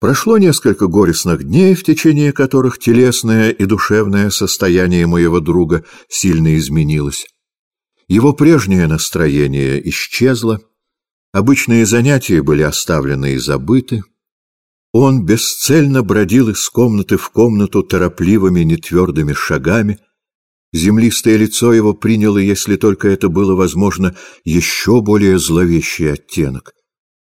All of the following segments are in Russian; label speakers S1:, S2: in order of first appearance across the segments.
S1: Прошло несколько горестных дней, в течение которых телесное и душевное состояние моего друга сильно изменилось. Его прежнее настроение исчезло, обычные занятия были оставлены и забыты. Он бесцельно бродил из комнаты в комнату торопливыми нетвердыми шагами. Землистое лицо его приняло, если только это было возможно, еще более зловещий оттенок.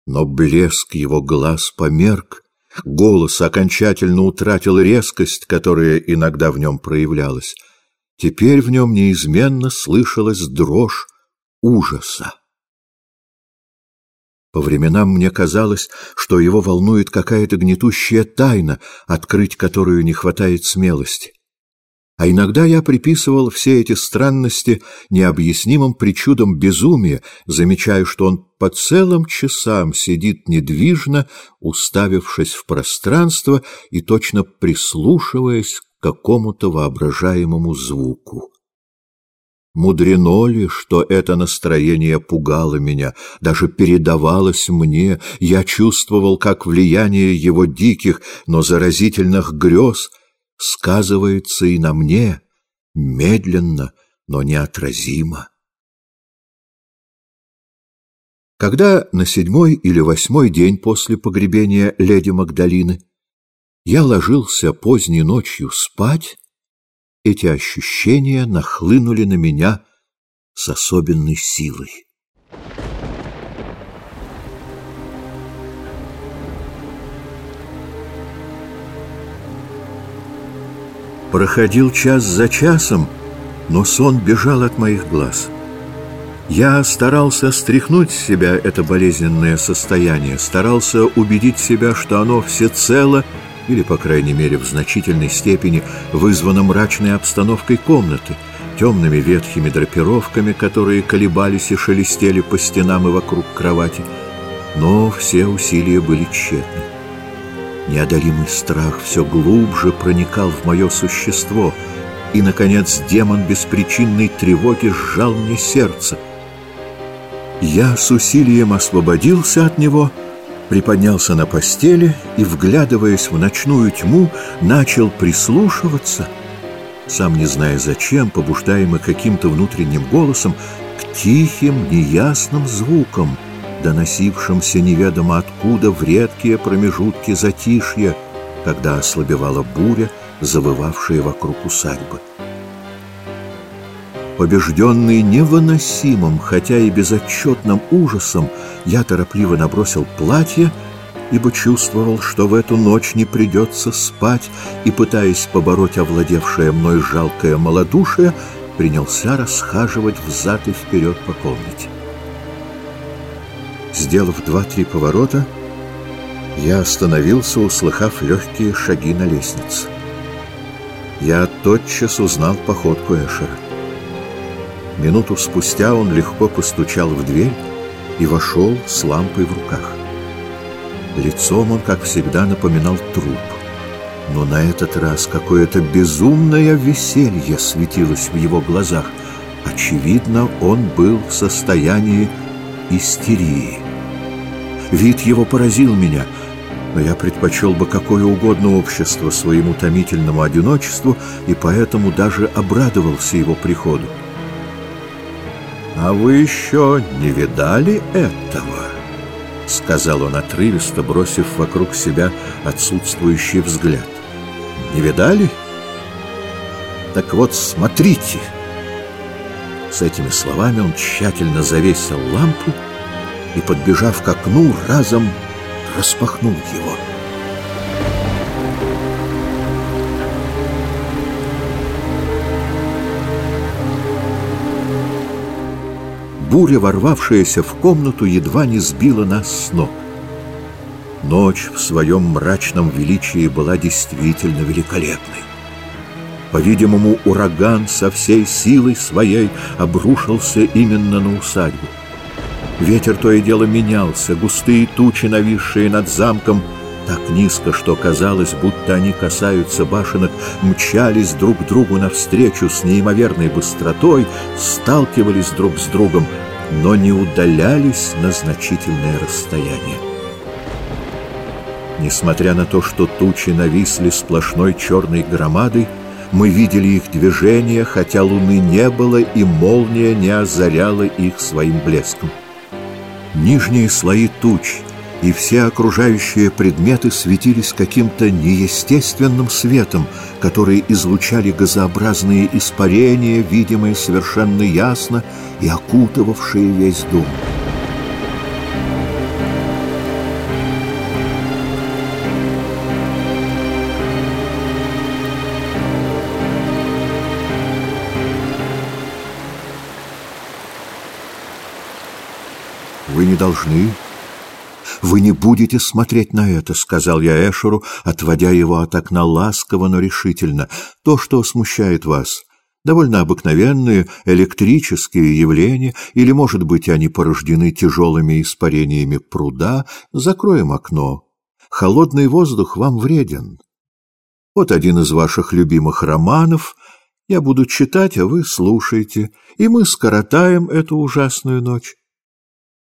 S1: Но блеск его глаз померк, Голос окончательно утратил резкость, которая иногда в нем проявлялась. Теперь в нем неизменно слышалась дрожь ужаса. По временам мне казалось, что его волнует какая-то гнетущая тайна, открыть которую не хватает смелости. А иногда я приписывал все эти странности необъяснимым причудам безумия, замечая, что он по целым часам сидит недвижно, уставившись в пространство и точно прислушиваясь к какому-то воображаемому звуку. Мудрено ли, что это настроение пугало меня, даже передавалось мне, я чувствовал, как влияние его диких, но заразительных грез — сказывается и на мне, медленно, но неотразимо. Когда на седьмой или восьмой день после погребения леди Магдалины я ложился поздней ночью спать, эти ощущения нахлынули на меня с особенной силой. Проходил час за часом, но сон бежал от моих глаз. Я старался стряхнуть с себя это болезненное состояние, старался убедить себя, что оно всецело, или, по крайней мере, в значительной степени, вызвано мрачной обстановкой комнаты, темными ветхими драпировками, которые колебались и шелестели по стенам и вокруг кровати. Но все усилия были тщетны. Неодолимый страх все глубже проникал в мое существо, и, наконец, демон беспричинной тревоги сжал мне сердце. Я с усилием освободился от него, приподнялся на постели и, вглядываясь в ночную тьму, начал прислушиваться, сам не зная зачем, побуждаемый каким-то внутренним голосом, к тихим, неясным звукам — доносившимся неведомо откуда в редкие промежутки затишья, когда ослабевала буря, завывавшая вокруг усадьбы. Побежденный невыносимым, хотя и безотчетным ужасом, я торопливо набросил платье, ибо чувствовал, что в эту ночь не придется спать, и, пытаясь побороть овладевшее мной жалкое малодушие, принялся расхаживать взад и вперед по комнате. Сделав два-три поворота, я остановился, услыхав легкие шаги на лестнице. Я тотчас узнал походку Эшера. Минуту спустя он легко постучал в дверь и вошел с лампой в руках. Лицом он, как всегда, напоминал труп. Но на этот раз какое-то безумное веселье светилось в его глазах. Очевидно, он был в состоянии истерии. Вид его поразил меня, но я предпочел бы какое угодно общество своему томительному одиночеству и поэтому даже обрадовался его приходу. «А вы еще не видали этого?» — сказал он отрывисто, бросив вокруг себя отсутствующий взгляд. «Не видали? Так вот, смотрите!» С этими словами он тщательно завесил лампу и, подбежав к окну, разом распахнул его. Буря, ворвавшаяся в комнату, едва не сбила нас с ног. Ночь в своем мрачном величии была действительно великолепной. По-видимому, ураган со всей силой своей обрушился именно на усадьбу. Ветер то и дело менялся, густые тучи, нависшие над замком, так низко, что казалось, будто они касаются башенок, мчались друг другу навстречу с неимоверной быстротой, сталкивались друг с другом, но не удалялись на значительное расстояние. Несмотря на то, что тучи нависли сплошной черной громадой, мы видели их движение, хотя луны не было, и молния не озаряла их своим блеском. Нижние слои туч и все окружающие предметы светились каким-то неестественным светом, которые излучали газообразные испарения, видимые совершенно ясно и окутывавшие весь дом. «Вы не должны, вы не будете смотреть на это», — сказал я Эшеру, отводя его от окна ласково, но решительно. «То, что смущает вас, довольно обыкновенные электрические явления, или, может быть, они порождены тяжелыми испарениями пруда, закроем окно. Холодный воздух вам вреден. Вот один из ваших любимых романов. Я буду читать, а вы слушайте, и мы скоротаем эту ужасную ночь».